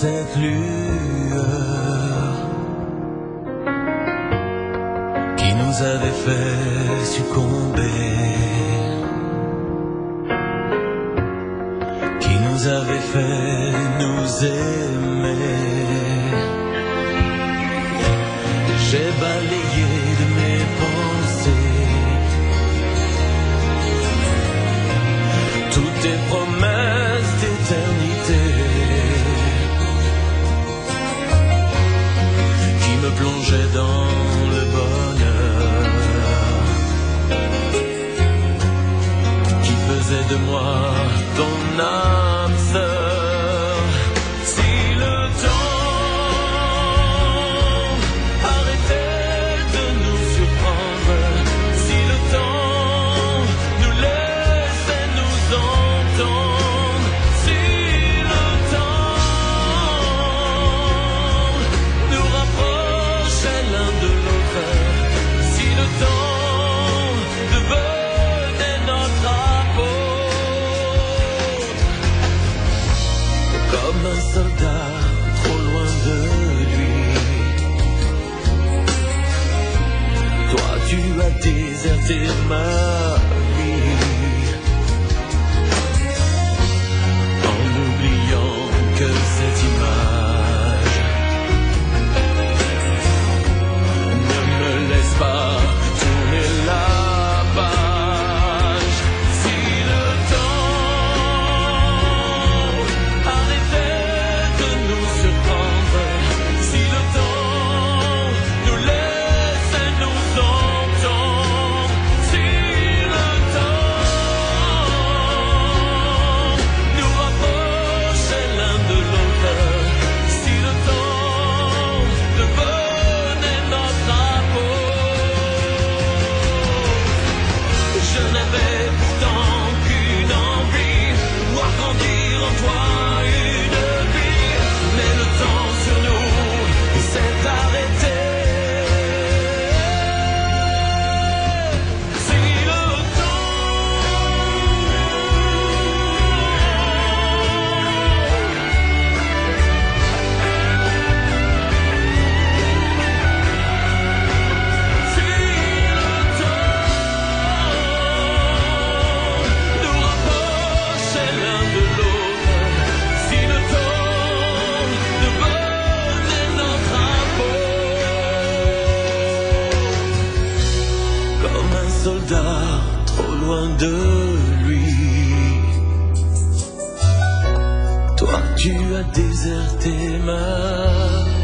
cette lueur qui nous avait fait succomber, qui nous avait fait nous aimer. faisais de moi ton âme. soldat trop loin de lui. Toi, tu as déserté ma soldat trop loin de lui. Toi, tu as déserté ma